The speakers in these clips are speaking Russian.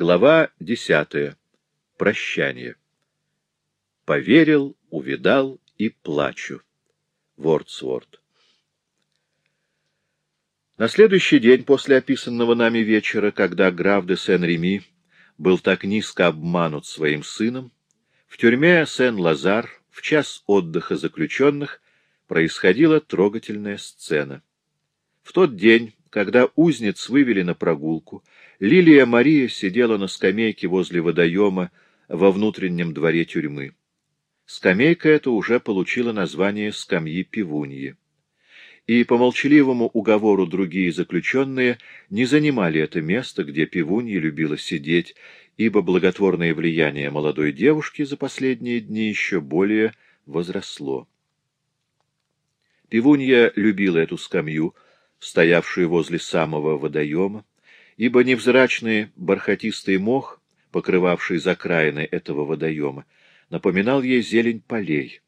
Глава десятая. Прощание. Поверил, увидал и плачу. Вордсворт. На следующий день после описанного нами вечера, когда граф де Сен-Реми был так низко обманут своим сыном, в тюрьме Сен-Лазар в час отдыха заключенных происходила трогательная сцена. В тот день, когда узниц вывели на прогулку, Лилия Мария сидела на скамейке возле водоема во внутреннем дворе тюрьмы. Скамейка эта уже получила название скамьи пивуньи. И по молчаливому уговору другие заключенные не занимали это место, где пивунья любила сидеть, ибо благотворное влияние молодой девушки за последние дни еще более возросло. Пивунья любила эту скамью, стоявшую возле самого водоема, ибо невзрачный бархатистый мох, покрывавший закраины этого водоема, напоминал ей зелень полей,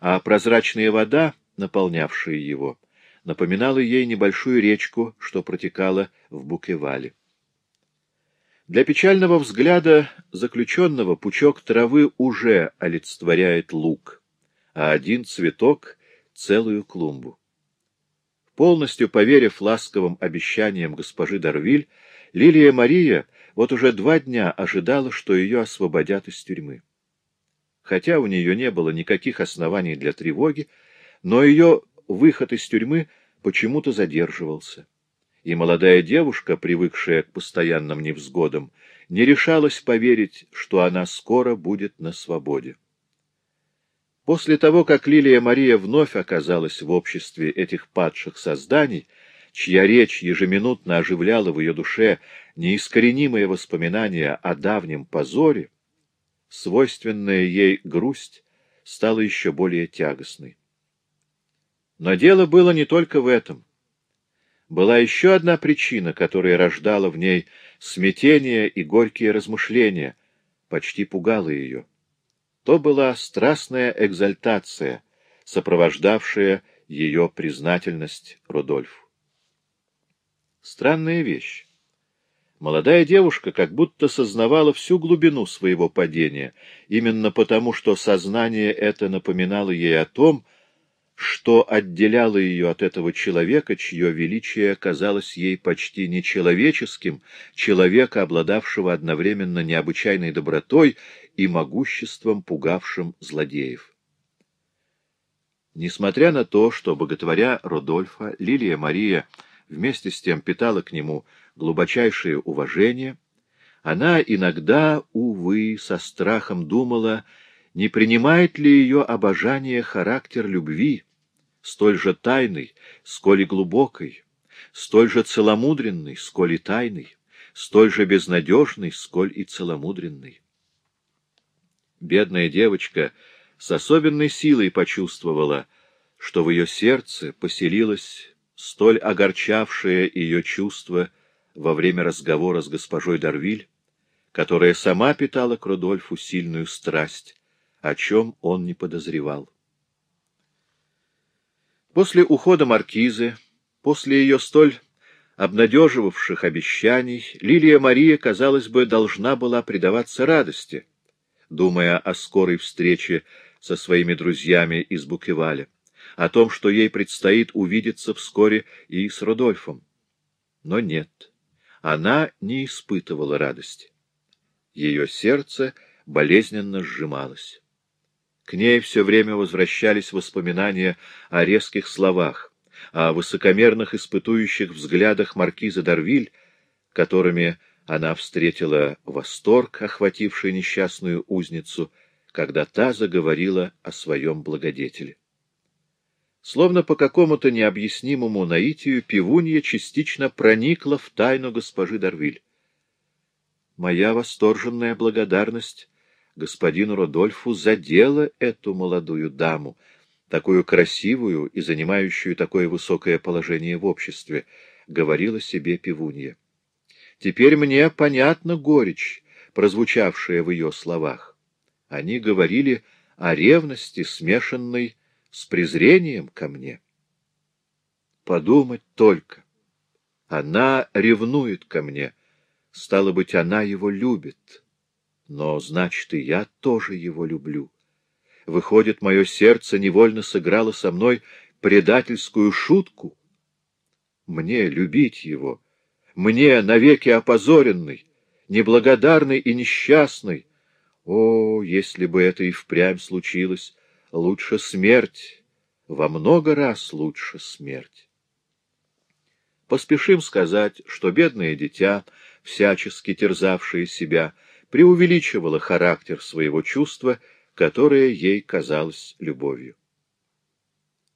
а прозрачная вода, наполнявшая его, напоминала ей небольшую речку, что протекала в Букевале. Для печального взгляда заключенного пучок травы уже олицетворяет лук, а один цветок — целую клумбу. Полностью поверив ласковым обещаниям госпожи Дарвиль, Лилия Мария вот уже два дня ожидала, что ее освободят из тюрьмы. Хотя у нее не было никаких оснований для тревоги, но ее выход из тюрьмы почему-то задерживался. И молодая девушка, привыкшая к постоянным невзгодам, не решалась поверить, что она скоро будет на свободе. После того, как Лилия Мария вновь оказалась в обществе этих падших созданий, чья речь ежеминутно оживляла в ее душе неискоренимые воспоминания о давнем позоре, свойственная ей грусть стала еще более тягостной. Но дело было не только в этом. Была еще одна причина, которая рождала в ней смятение и горькие размышления, почти пугала ее. То была страстная экзальтация, сопровождавшая ее признательность Рудольфу. Странная вещь. Молодая девушка как будто сознавала всю глубину своего падения, именно потому, что сознание это напоминало ей о том, что отделяло ее от этого человека, чье величие казалось ей почти нечеловеческим, человека, обладавшего одновременно необычайной добротой и могуществом, пугавшим злодеев. Несмотря на то, что, боготворя Родольфа, Лилия Мария вместе с тем питала к нему глубочайшее уважение, она иногда, увы, со страхом думала, не принимает ли ее обожание характер любви, столь же тайный, сколь и глубокой, столь же целомудренный, сколь и тайный, столь же безнадежный, сколь и целомудренный. Бедная девочка с особенной силой почувствовала, что в ее сердце поселилось столь огорчавшее ее чувство во время разговора с госпожой Дарвиль, которая сама питала к Рудольфу сильную страсть, о чем он не подозревал. После ухода маркизы, после ее столь обнадеживавших обещаний, Лилия Мария, казалось бы, должна была предаваться радости, думая о скорой встрече со своими друзьями из Букеваля, о том, что ей предстоит увидеться вскоре и с Рудольфом. Но нет, она не испытывала радости. Ее сердце болезненно сжималось. К ней все время возвращались воспоминания о резких словах, о высокомерных испытующих взглядах маркиза Дарвиль, которыми она встретила восторг, охвативший несчастную узницу, когда та заговорила о своем благодетеле. Словно по какому-то необъяснимому наитию пивунья частично проникла в тайну госпожи Дарвиль. Моя восторженная благодарность господину Родольфу задела эту молодую даму, такую красивую и занимающую такое высокое положение в обществе, говорила себе пивунья. Теперь мне понятна горечь, прозвучавшая в ее словах. Они говорили о ревности, смешанной с презрением ко мне. Подумать только. Она ревнует ко мне, Стало быть, она его любит. Но, значит, и я тоже его люблю. Выходит, мое сердце невольно сыграло со мной предательскую шутку. Мне любить его, мне, навеки опозоренный, неблагодарный и несчастный. О, если бы это и впрямь случилось, лучше смерть, во много раз лучше смерть. Поспешим сказать, что бедное дитя, всячески терзавшее себя, преувеличивало характер своего чувства, которое ей казалось любовью.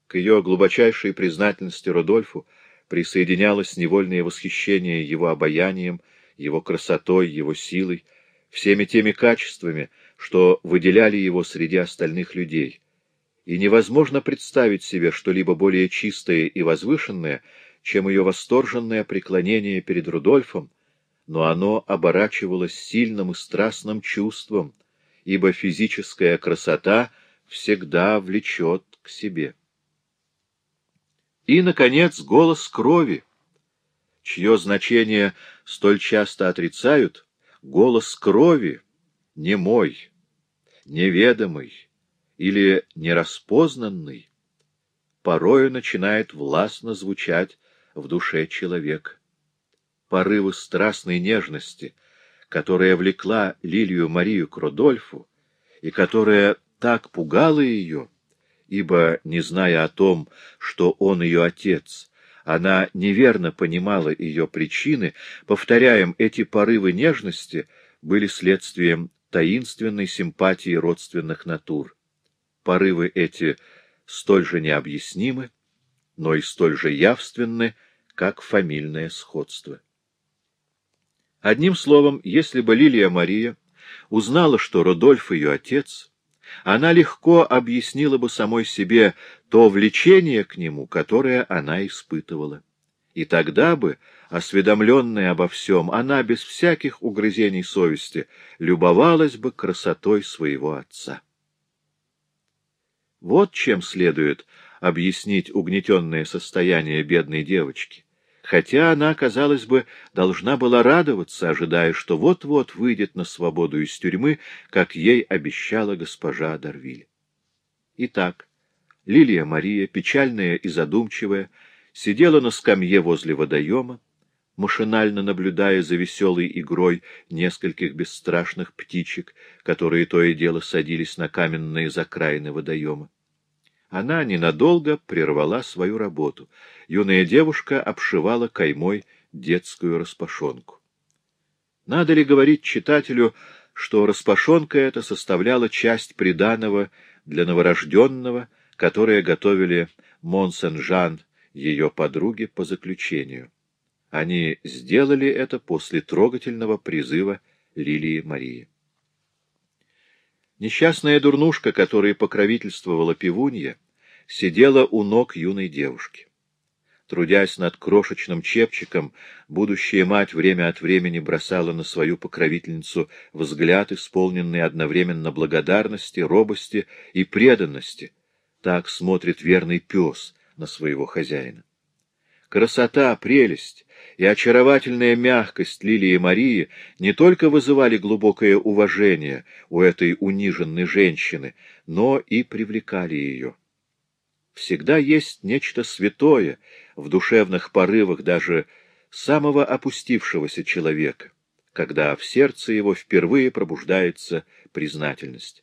К ее глубочайшей признательности Рудольфу присоединялось невольное восхищение его обаянием, его красотой, его силой, всеми теми качествами, что выделяли его среди остальных людей. И невозможно представить себе что-либо более чистое и возвышенное, чем ее восторженное преклонение перед Рудольфом, но оно оборачивалось сильным и страстным чувством, ибо физическая красота всегда влечет к себе. И, наконец, голос крови, чье значение столь часто отрицают, голос крови не мой, неведомый или нераспознанный, порою начинает властно звучать в душе человека. Порывы страстной нежности, которая влекла Лилию Марию к Рудольфу и которая так пугала ее, ибо, не зная о том, что он ее отец, она неверно понимала ее причины, повторяем, эти порывы нежности были следствием таинственной симпатии родственных натур. Порывы эти столь же необъяснимы, но и столь же явственны, как фамильное сходство. Одним словом, если бы Лилия Мария узнала, что Родольф ее отец, она легко объяснила бы самой себе то влечение к нему, которое она испытывала. И тогда бы, осведомленная обо всем, она без всяких угрызений совести любовалась бы красотой своего отца. Вот чем следует объяснить угнетенное состояние бедной девочки хотя она, казалось бы, должна была радоваться, ожидая, что вот-вот выйдет на свободу из тюрьмы, как ей обещала госпожа Дарвиль. Итак, Лилия Мария, печальная и задумчивая, сидела на скамье возле водоема, машинально наблюдая за веселой игрой нескольких бесстрашных птичек, которые то и дело садились на каменные закраины водоема. Она ненадолго прервала свою работу. Юная девушка обшивала каймой детскую распашонку. Надо ли говорить читателю, что распашонка эта составляла часть приданого для новорожденного, которое готовили Монсен-Жан, ее подруги, по заключению. Они сделали это после трогательного призыва Лилии Марии. Несчастная дурнушка, которая покровительствовала пивунья, сидела у ног юной девушки. Трудясь над крошечным чепчиком, будущая мать время от времени бросала на свою покровительницу взгляд, исполненный одновременно благодарности, робости и преданности. Так смотрит верный пес на своего хозяина. Красота, прелесть и очаровательная мягкость Лилии Марии не только вызывали глубокое уважение у этой униженной женщины, но и привлекали ее. Всегда есть нечто святое в душевных порывах даже самого опустившегося человека, когда в сердце его впервые пробуждается признательность.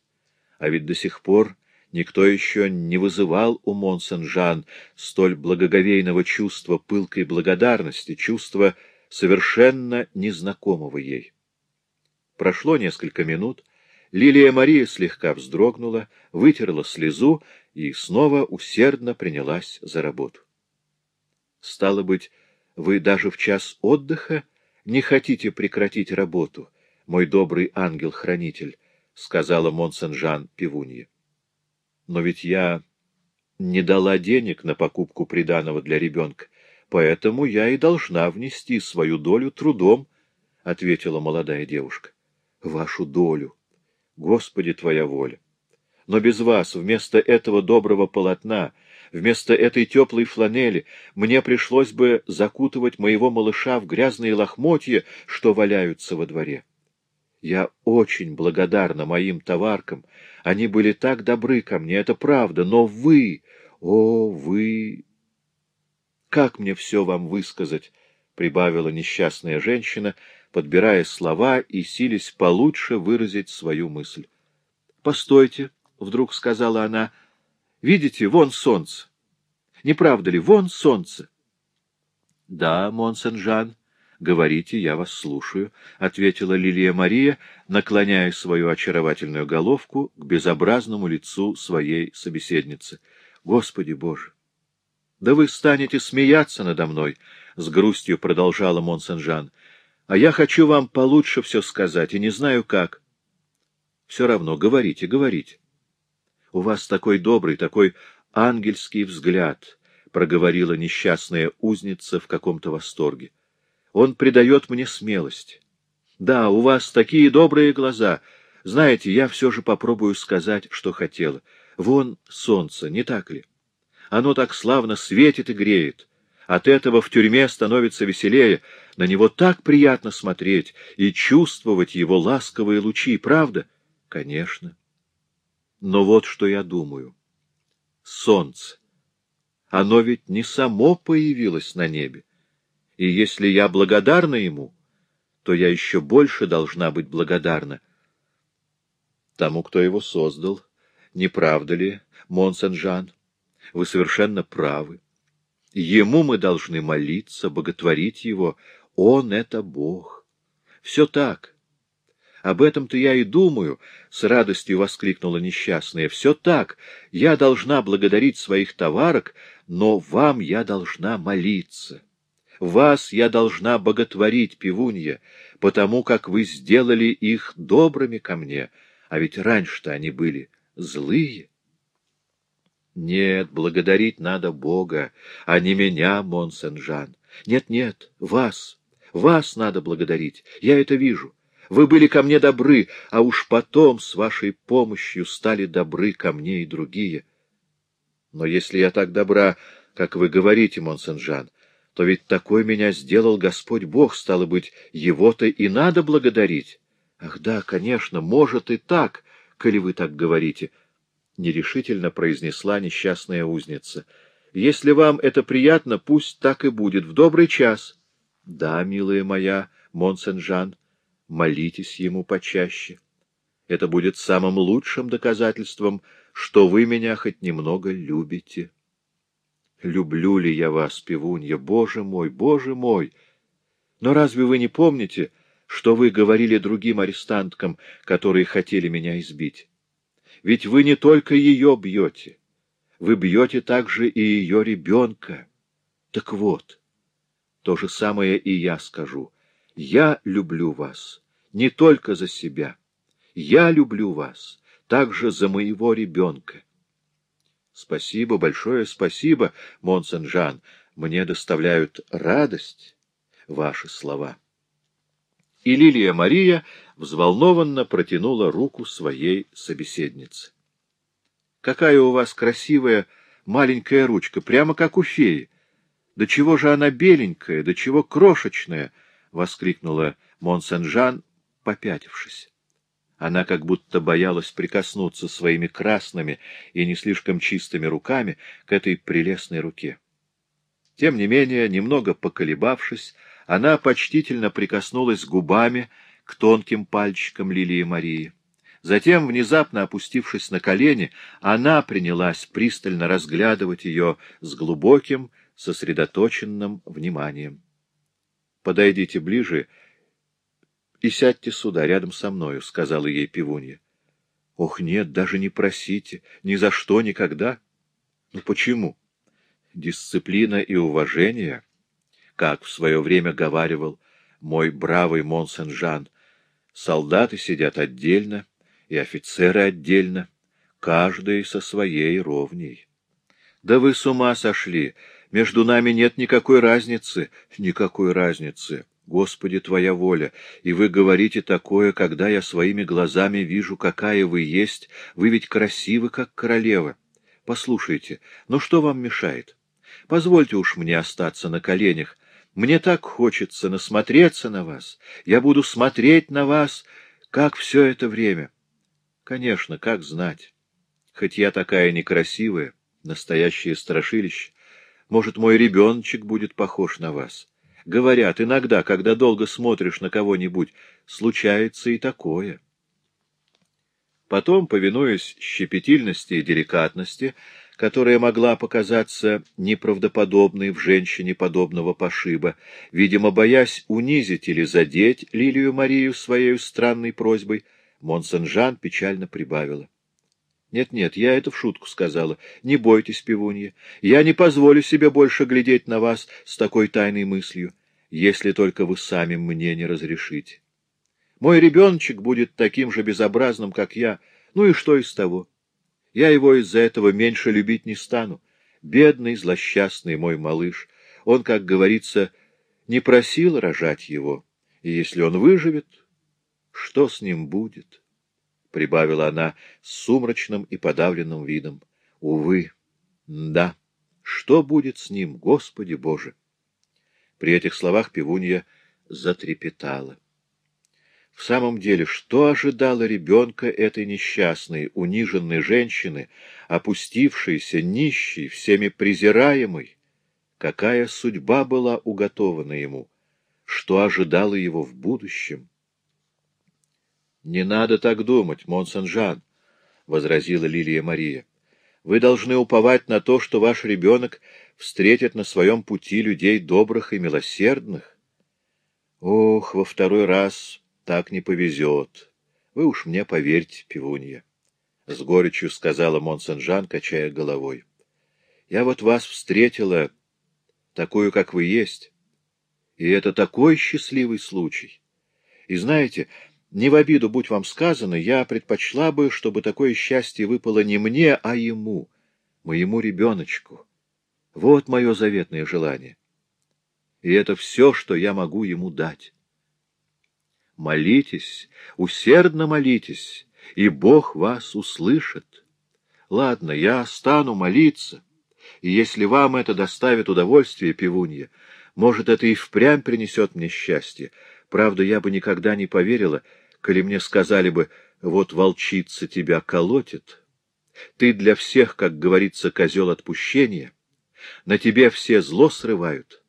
А ведь до сих пор Никто еще не вызывал у Монсен-Жан столь благоговейного чувства пылкой благодарности, чувства совершенно незнакомого ей. Прошло несколько минут, Лилия Мария слегка вздрогнула, вытерла слезу и снова усердно принялась за работу. — Стало быть, вы даже в час отдыха не хотите прекратить работу, мой добрый ангел-хранитель, — сказала Монсен-Жан пивунье. Но ведь я не дала денег на покупку приданого для ребенка, поэтому я и должна внести свою долю трудом, — ответила молодая девушка. — Вашу долю. Господи, твоя воля! Но без вас, вместо этого доброго полотна, Вместо этой теплой фланели мне пришлось бы закутывать моего малыша в грязные лохмотья, что валяются во дворе. Я очень благодарна моим товаркам. Они были так добры ко мне, это правда. Но вы, о, вы... Как мне все вам высказать? — прибавила несчастная женщина, подбирая слова и силясь получше выразить свою мысль. — Постойте, — вдруг сказала она, — видите, вон солнце. Не правда ли, вон солнце? — Да, Монсен-Жан, — Говорите, я вас слушаю, — ответила Лилия Мария, наклоняя свою очаровательную головку к безобразному лицу своей собеседницы. — Господи Боже! Да вы станете смеяться надо мной, — с грустью продолжала Монсен-Жан. — А я хочу вам получше все сказать, и не знаю как. — Все равно, говорите, говорите. — У вас такой добрый, такой ангельский взгляд, — проговорила несчастная узница в каком-то восторге. Он придает мне смелость. Да, у вас такие добрые глаза. Знаете, я все же попробую сказать, что хотела. Вон солнце, не так ли? Оно так славно светит и греет. От этого в тюрьме становится веселее. На него так приятно смотреть и чувствовать его ласковые лучи, правда? Конечно. Но вот что я думаю. Солнце. Оно ведь не само появилось на небе и если я благодарна ему, то я еще больше должна быть благодарна тому, кто его создал. Не правда ли, Монсен-Жан? Вы совершенно правы. Ему мы должны молиться, боготворить его. Он — это Бог. Все так. Об этом-то я и думаю, — с радостью воскликнула несчастная. Все так. Я должна благодарить своих товарок, но вам я должна молиться. Вас я должна боготворить, пивунья, потому как вы сделали их добрыми ко мне, а ведь раньше-то они были злые. Нет, благодарить надо Бога, а не меня, Монсен-Жан. Нет-нет, вас, вас надо благодарить, я это вижу. Вы были ко мне добры, а уж потом с вашей помощью стали добры ко мне и другие. Но если я так добра, как вы говорите, Монсен-Жан, то ведь такой меня сделал Господь Бог, стало быть, его-то и надо благодарить. Ах да, конечно, может и так, коли вы так говорите, — нерешительно произнесла несчастная узница. Если вам это приятно, пусть так и будет, в добрый час. Да, милая моя, Монсен-Жан, молитесь ему почаще. Это будет самым лучшим доказательством, что вы меня хоть немного любите. Люблю ли я вас, пивунья, боже мой, боже мой! Но разве вы не помните, что вы говорили другим арестанткам, которые хотели меня избить? Ведь вы не только ее бьете, вы бьете также и ее ребенка. Так вот, то же самое и я скажу. Я люблю вас не только за себя. Я люблю вас также за моего ребенка. Спасибо, большое спасибо, Монсен-Жан. Мне доставляют радость ваши слова. И Лилия Мария взволнованно протянула руку своей собеседнице. Какая у вас красивая маленькая ручка, прямо как у феи. Да чего же она беленькая, да чего крошечная, воскликнула Монсен-Жан, попятившись. Она как будто боялась прикоснуться своими красными и не слишком чистыми руками к этой прелестной руке. Тем не менее, немного поколебавшись, она почтительно прикоснулась губами к тонким пальчикам Лилии Марии. Затем, внезапно опустившись на колени, она принялась пристально разглядывать ее с глубоким, сосредоточенным вниманием. — Подойдите ближе и сядьте сюда, рядом со мною, — сказала ей пивунья. — Ох, нет, даже не просите, ни за что, никогда. Ну почему? Дисциплина и уважение, как в свое время говаривал мой бравый Монсен-Жан, солдаты сидят отдельно и офицеры отдельно, каждый со своей ровней. Да вы с ума сошли, между нами нет никакой разницы, никакой разницы. Господи, Твоя воля, и вы говорите такое, когда я своими глазами вижу, какая вы есть, вы ведь красивы, как королева. Послушайте, ну что вам мешает? Позвольте уж мне остаться на коленях. Мне так хочется насмотреться на вас. Я буду смотреть на вас, как все это время. Конечно, как знать. Хоть я такая некрасивая, настоящее страшилище, может, мой ребеночек будет похож на вас. Говорят, иногда, когда долго смотришь на кого-нибудь, случается и такое. Потом, повинуясь щепетильности и деликатности, которая могла показаться неправдоподобной в женщине подобного пошиба, видимо, боясь унизить или задеть Лилию Марию своей странной просьбой, Монсен-Жан печально прибавила. «Нет-нет, я это в шутку сказала. Не бойтесь, пивунья. Я не позволю себе больше глядеть на вас с такой тайной мыслью, если только вы сами мне не разрешите. Мой ребеночек будет таким же безобразным, как я. Ну и что из того? Я его из-за этого меньше любить не стану. Бедный, злосчастный мой малыш. Он, как говорится, не просил рожать его. И если он выживет, что с ним будет?» — прибавила она с сумрачным и подавленным видом. — Увы, да, что будет с ним, Господи Боже! При этих словах пивунья затрепетала. В самом деле, что ожидало ребенка этой несчастной, униженной женщины, опустившейся, нищей, всеми презираемой? Какая судьба была уготована ему? Что ожидало его в будущем? — Не надо так думать, Монсен-Жан, — возразила Лилия Мария. — Вы должны уповать на то, что ваш ребенок встретит на своем пути людей добрых и милосердных. Ох, во второй раз так не повезет. Вы уж мне поверьте, пивунья. С горечью сказала Монсен-Жан, качая головой. Я вот вас встретила, такую, как вы есть. И это такой счастливый случай. И знаете, не в обиду, будь вам сказано, я предпочла бы, чтобы такое счастье выпало не мне, а ему, моему ребеночку. Вот мое заветное желание. И это все, что я могу ему дать. Молитесь, усердно молитесь, и Бог вас услышит. Ладно, я стану молиться, и если вам это доставит удовольствие, пивунья, может, это и впрямь принесет мне счастье. Правда, я бы никогда не поверила, коли мне сказали бы, вот волчица тебя колотит. Ты для всех, как говорится, козел отпущения, на тебе все зло срывают.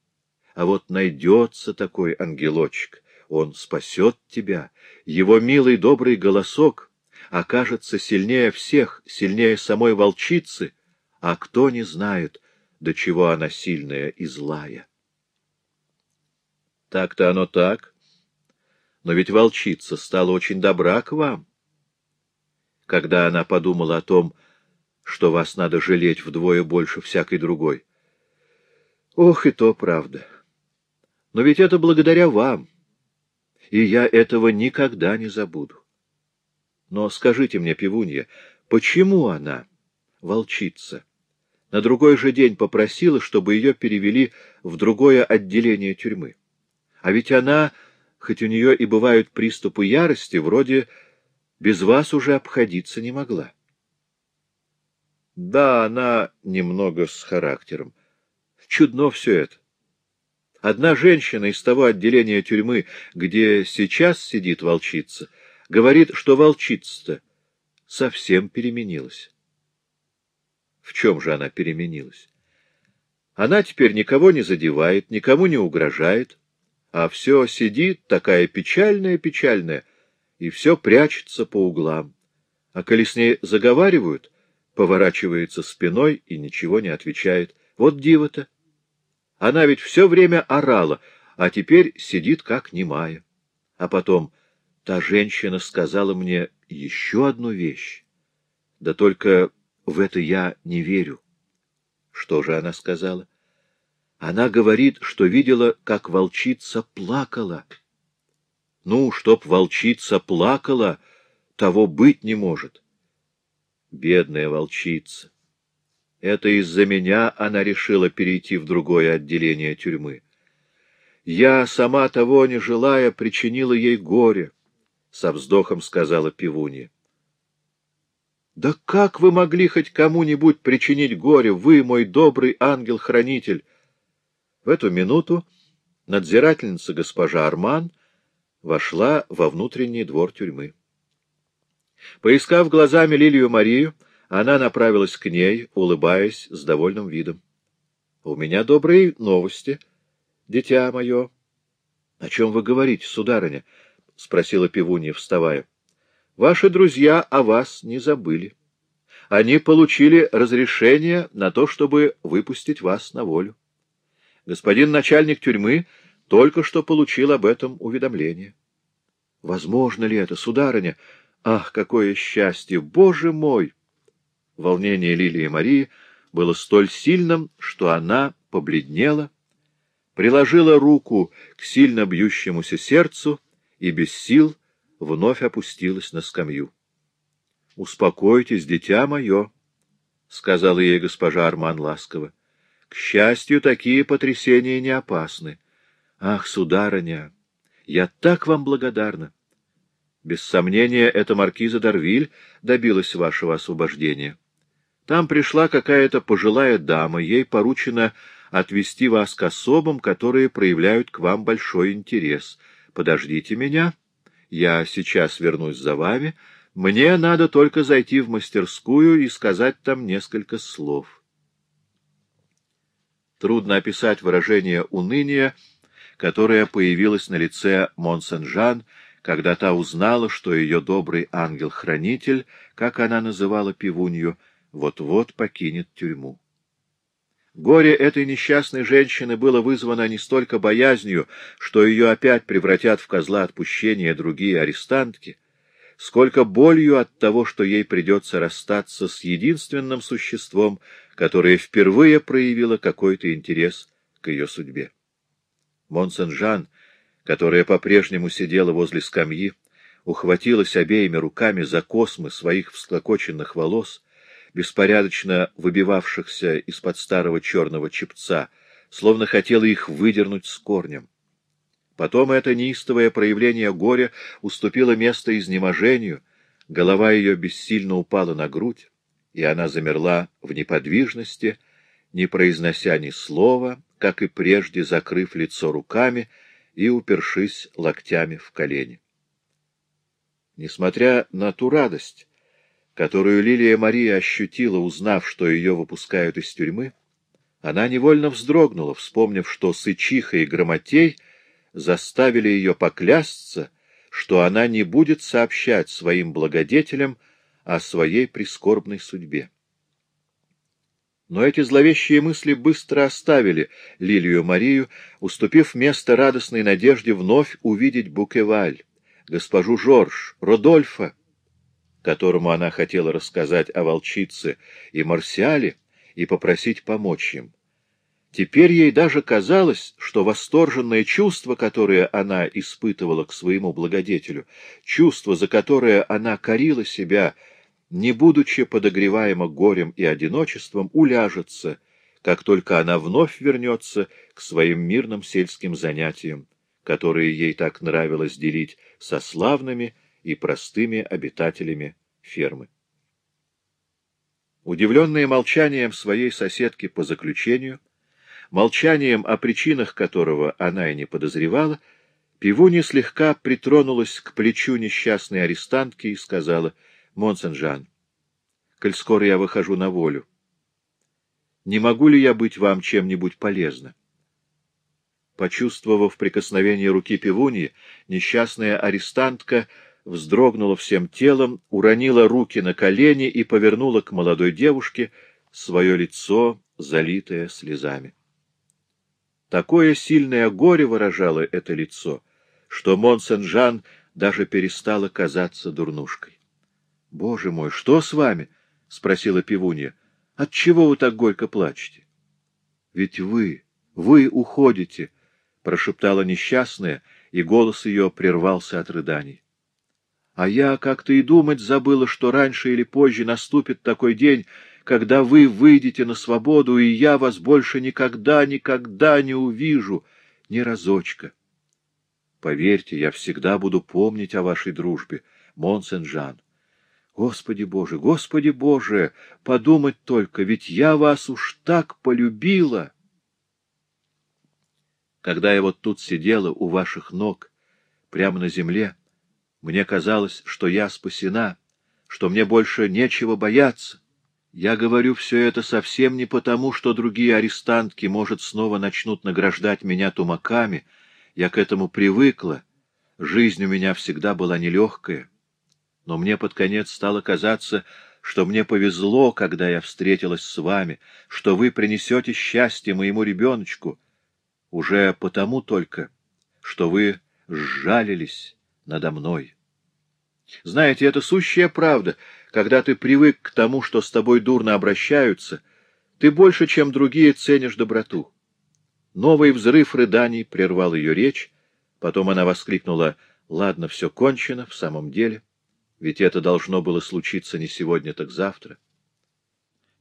А вот найдется такой ангелочек, он спасет тебя. Его милый добрый голосок окажется сильнее всех, сильнее самой волчицы, а кто не знает, до чего она сильная и злая. Так-то оно так. Но ведь волчица стала очень добра к вам. Когда она подумала о том, что вас надо жалеть вдвое больше всякой другой. Ох, и то правда. Но ведь это благодаря вам и я этого никогда не забуду. Но скажите мне, пивунья, почему она, волчица, на другой же день попросила, чтобы ее перевели в другое отделение тюрьмы? А ведь она, хоть у нее и бывают приступы ярости, вроде без вас уже обходиться не могла. Да, она немного с характером. Чудно все это. Одна женщина из того отделения тюрьмы, где сейчас сидит волчица, говорит, что волчица-то совсем переменилась. В чем же она переменилась? Она теперь никого не задевает, никому не угрожает, а все сидит такая печальная-печальная, и все прячется по углам. А коли с ней заговаривают, поворачивается спиной и ничего не отвечает. Вот диво-то! Она ведь все время орала, а теперь сидит как немая. А потом та женщина сказала мне еще одну вещь. Да только в это я не верю. Что же она сказала? Она говорит, что видела, как волчица плакала. Ну, чтоб волчица плакала, того быть не может. Бедная волчица! Это из-за меня она решила перейти в другое отделение тюрьмы. Я, сама того не желая, причинила ей горе, — со вздохом сказала пивунья. Да как вы могли хоть кому-нибудь причинить горе, вы, мой добрый ангел-хранитель? В эту минуту надзирательница госпожа Арман вошла во внутренний двор тюрьмы. Поискав глазами Лилию Марию, она направилась к ней, улыбаясь с довольным видом. — У меня добрые новости, дитя мое. — О чем вы говорите, сударыня? — спросила пивунья, вставая. — Ваши друзья о вас не забыли. Они получили разрешение на то, чтобы выпустить вас на волю. Господин начальник тюрьмы только что получил об этом уведомление. — Возможно ли это, сударыня? Ах, какое счастье! Боже мой! Волнение Лилии Марии было столь сильным, что она побледнела, приложила руку к сильно бьющемуся сердцу и без сил вновь опустилась на скамью. — Успокойтесь, дитя мое, — сказала ей госпожа Арман ласково. — К счастью, такие потрясения не опасны. Ах, сударыня, я так вам благодарна! Без сомнения, эта маркиза Дарвиль добилась вашего освобождения. Там пришла какая-то пожилая дама, ей поручено отвести вас к особам, которые проявляют к вам большой интерес. Подождите меня, я сейчас вернусь за вами. Мне надо только зайти в мастерскую и сказать там несколько слов. Трудно описать выражение уныния, которое появилось на лице Монсен-Жан, когда та узнала, что ее добрый ангел-хранитель, как она называла пивунью, вот-вот покинет тюрьму. Горе этой несчастной женщины было вызвано не столько боязнью, что ее опять превратят в козла отпущения другие арестантки, сколько болью от того, что ей придется расстаться с единственным существом, которое впервые проявило какой-то интерес к ее судьбе. Монсен-Жан, которая по-прежнему сидела возле скамьи, ухватилась обеими руками за космы своих всклокоченных волос, беспорядочно выбивавшихся из-под старого черного чепца, словно хотела их выдернуть с корнем. Потом это неистовое проявление горя уступило место изнеможению, голова ее бессильно упала на грудь, и она замерла в неподвижности, не произнося ни слова, как и прежде закрыв лицо руками и упершись локтями в колени. Несмотря на ту радость, которую Лилия Мария ощутила, узнав, что ее выпускают из тюрьмы, она невольно вздрогнула, вспомнив, что Сычиха и Громотей заставили ее поклясться, что она не будет сообщать своим благодетелям о своей прискорбной судьбе. Но эти зловещие мысли быстро оставили Лилию Марию, уступив место радостной надежде вновь увидеть Букеваль, госпожу Жорж, Родольфа, которому она хотела рассказать о волчице и Марсиале и попросить помочь им. Теперь ей даже казалось, что восторженное чувство, которое она испытывала к своему благодетелю, чувство, за которое она корила себя, не будучи подогреваема горем и одиночеством, уляжется, как только она вновь вернется к своим мирным сельским занятиям, которые ей так нравилось делить со славными и простыми обитателями фермы. Удивленная молчанием своей соседки по заключению, молчанием, о причинах которого она и не подозревала, Пивуни слегка притронулась к плечу несчастной арестантки и сказала — Монсен-Жан, коль скоро я выхожу на волю, не могу ли я быть вам чем-нибудь полезна? Почувствовав прикосновение руки пивуньи, несчастная арестантка вздрогнула всем телом, уронила руки на колени и повернула к молодой девушке свое лицо, залитое слезами. Такое сильное горе выражало это лицо, что Монсен-Жан даже перестала казаться дурнушкой. — Боже мой, что с вами? — спросила пивунья. — Отчего вы так горько плачете? — Ведь вы, вы уходите, — прошептала несчастная, и голос ее прервался от рыданий. А я как-то и думать забыла, что раньше или позже наступит такой день, когда вы выйдете на свободу, и я вас больше никогда, никогда не увижу, ни разочка. Поверьте, я всегда буду помнить о вашей дружбе, Монсен-Жан. Господи Боже, Господи Боже, подумать только, ведь я вас уж так полюбила. Когда я вот тут сидела у ваших ног, прямо на земле, мне казалось, что я спасена, что мне больше нечего бояться. Я говорю все это совсем не потому, что другие арестантки, может, снова начнут награждать меня тумаками. Я к этому привыкла. Жизнь у меня всегда была нелегкая но мне под конец стало казаться, что мне повезло, когда я встретилась с вами, что вы принесете счастье моему ребеночку, уже потому только, что вы сжалились надо мной. Знаете, это сущая правда, когда ты привык к тому, что с тобой дурно обращаются, ты больше, чем другие, ценишь доброту. Новый взрыв рыданий прервал ее речь, потом она воскликнула «Ладно, все кончено, в самом деле». Ведь это должно было случиться не сегодня, так завтра.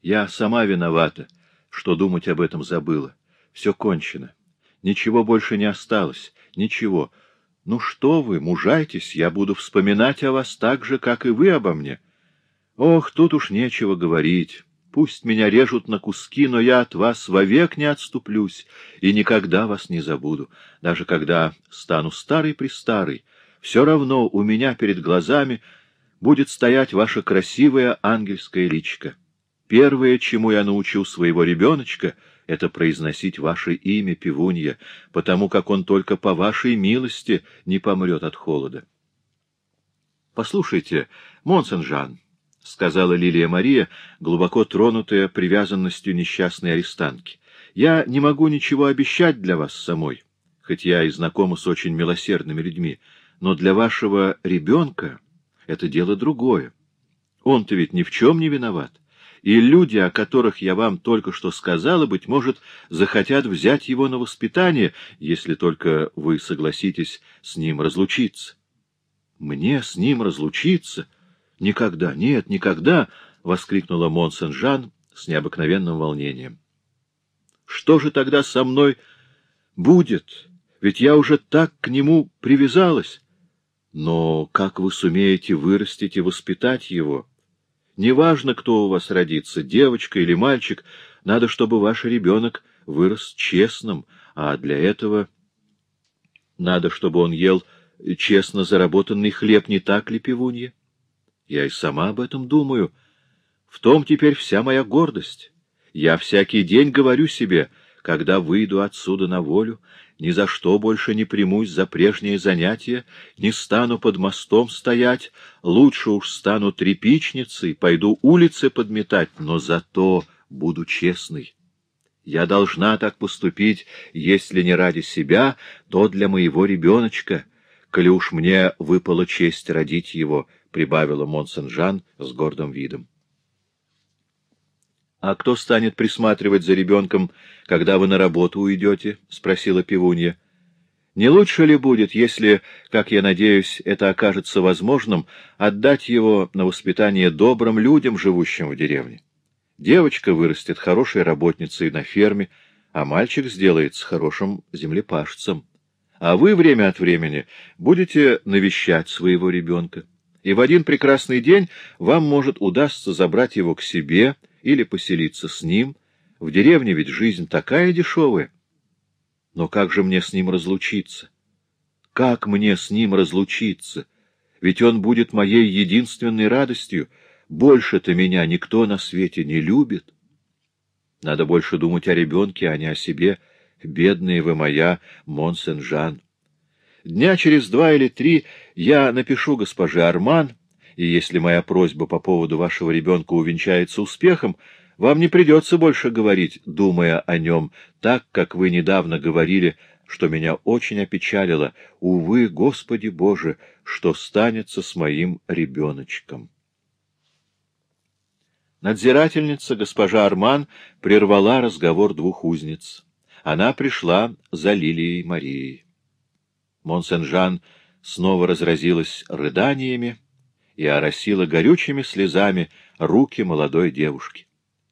Я сама виновата, что думать об этом забыла. Все кончено. Ничего больше не осталось. Ничего. Ну что вы, мужайтесь, я буду вспоминать о вас так же, как и вы обо мне. Ох, тут уж нечего говорить. Пусть меня режут на куски, но я от вас вовек не отступлюсь и никогда вас не забуду. Даже когда стану старый-престарый, все равно у меня перед глазами будет стоять ваша красивая ангельская личка. Первое, чему я научу своего ребеночка, это произносить ваше имя, пивунья, потому как он только по вашей милости не помрет от холода. — Послушайте, Монсен-Жан, — сказала Лилия Мария, глубоко тронутая привязанностью несчастной арестантки, — я не могу ничего обещать для вас самой, хоть я и знакома с очень милосердными людьми, но для вашего ребенка это дело другое. Он-то ведь ни в чем не виноват. И люди, о которых я вам только что сказала, быть может, захотят взять его на воспитание, если только вы согласитесь с ним разлучиться. Мне с ним разлучиться? Никогда, нет, никогда! — воскликнула Монсен-Жан с необыкновенным волнением. Что же тогда со мной будет? Ведь я уже так к нему привязалась. Но как вы сумеете вырастить и воспитать его? Неважно, кто у вас родится, девочка или мальчик, надо, чтобы ваш ребенок вырос честным, а для этого надо, чтобы он ел честно заработанный хлеб, не так ли, пивунья? Я и сама об этом думаю. В том теперь вся моя гордость. Я всякий день говорю себе, когда выйду отсюда на волю, ни за что больше не примусь за прежние занятия, не стану под мостом стоять, лучше уж стану тряпичницей, пойду улицы подметать, но зато буду честной. Я должна так поступить, если не ради себя, то для моего ребеночка, коли уж мне выпала честь родить его, — прибавила Монсен-Жан с гордым видом. — А кто станет присматривать за ребенком, когда вы на работу уйдете? — спросила пивунья. — Не лучше ли будет, если, как я надеюсь, это окажется возможным, отдать его на воспитание добрым людям, живущим в деревне? Девочка вырастет хорошей работницей на ферме, а мальчик сделается хорошим землепашцем. А вы время от времени будете навещать своего ребенка. И в один прекрасный день вам может удастся забрать его к себе — или поселиться с ним. В деревне ведь жизнь такая дешевая. Но как же мне с ним разлучиться? Как мне с ним разлучиться? Ведь он будет моей единственной радостью. Больше-то меня никто на свете не любит. Надо больше думать о ребенке, а не о себе. Бедная вы моя, Монсен-Жан. Дня через два или три я напишу госпоже Арман, и если моя просьба по поводу вашего ребенка увенчается успехом, вам не придется больше говорить, думая о нем, так, как вы недавно говорили, что меня очень опечалило. Увы, Господи Боже, что станется с моим ребеночком. Надзирательница, госпожа Арман, прервала разговор двух узниц. Она пришла за Лилией Марией. Монсен-Жан снова разразилась рыданиями, и оросила горючими слезами руки молодой девушки.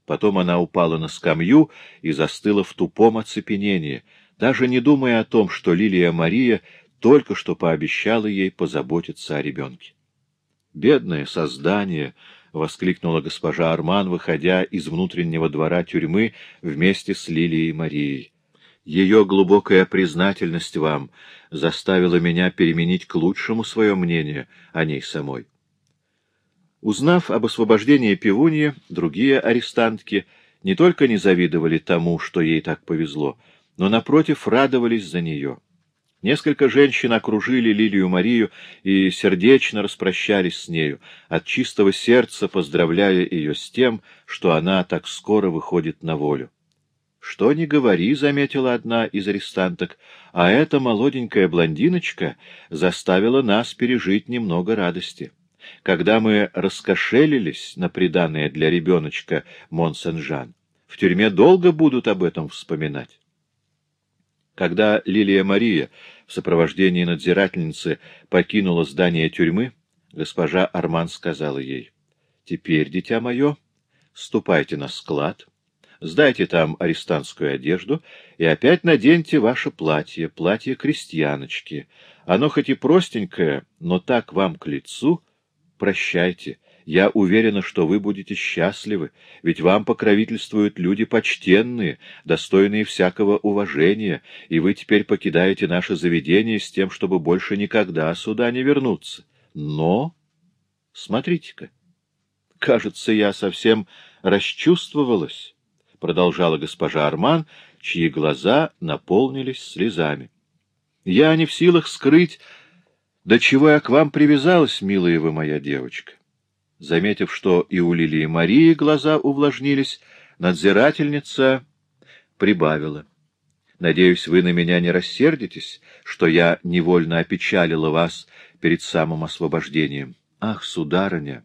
Потом она упала на скамью и застыла в тупом оцепенении, даже не думая о том, что Лилия Мария только что пообещала ей позаботиться о ребенке. Бедное создание! — воскликнула госпожа Арман, выходя из внутреннего двора тюрьмы вместе с Лилией Марией. Ее глубокая признательность вам заставила меня переменить к лучшему свое мнение о ней самой. Узнав об освобождении пивуньи, другие арестантки не только не завидовали тому, что ей так повезло, но, напротив, радовались за нее. Несколько женщин окружили Лилию Марию и сердечно распрощались с нею, от чистого сердца поздравляя ее с тем, что она так скоро выходит на волю. «Что ни говори», — заметила одна из арестанток, — «а эта молоденькая блондиночка заставила нас пережить немного радости. Когда мы раскошелились на приданное для ребеночка Монсен-Жан, в тюрьме долго будут об этом вспоминать». Когда Лилия Мария в сопровождении надзирательницы покинула здание тюрьмы, госпожа Арман сказала ей, «Теперь, дитя мое, ступайте на склад» Сдайте там арестантскую одежду и опять наденьте ваше платье, платье крестьяночки. Оно хоть и простенькое, но так вам к лицу. Прощайте. Я уверена, что вы будете счастливы, ведь вам покровительствуют люди почтенные, достойные всякого уважения, и вы теперь покидаете наше заведение с тем, чтобы больше никогда сюда не вернуться. Но... Смотрите-ка. Кажется, я совсем расчувствовалась продолжала госпожа Арман, чьи глаза наполнились слезами. Я не в силах скрыть, до чего я к вам привязалась, милая вы моя девочка. Заметив, что и у Лилии Марии глаза увлажнились, надзирательница прибавила. Надеюсь, вы на меня не рассердитесь, что я невольно опечалила вас перед самым освобождением. Ах, сударыня!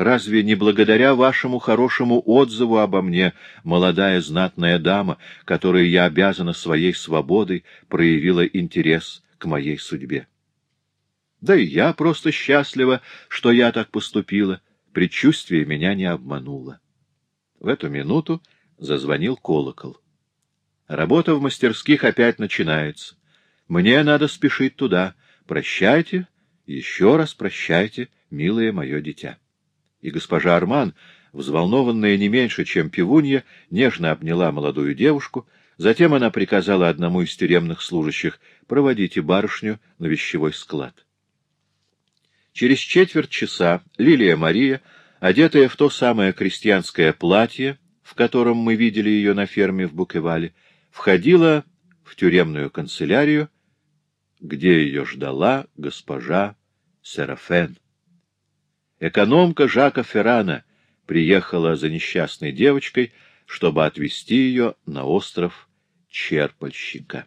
Разве не благодаря вашему хорошему отзыву обо мне, молодая знатная дама, которой я обязана своей свободой, проявила интерес к моей судьбе? Да и я просто счастлива, что я так поступила. Предчувствие меня не обмануло. В эту минуту зазвонил колокол. Работа в мастерских опять начинается. Мне надо спешить туда. Прощайте, еще раз прощайте, милое мое дитя и госпожа Арман, взволнованная не меньше, чем пивунья, нежно обняла молодую девушку, затем она приказала одному из тюремных служащих «проводите барышню на вещевой склад». Через четверть часа Лилия Мария, одетая в то самое крестьянское платье, в котором мы видели ее на ферме в Букевале, входила в тюремную канцелярию, где ее ждала госпожа Серафен. Экономка Жака Феррана приехала за несчастной девочкой, чтобы отвезти ее на остров Черпальщика.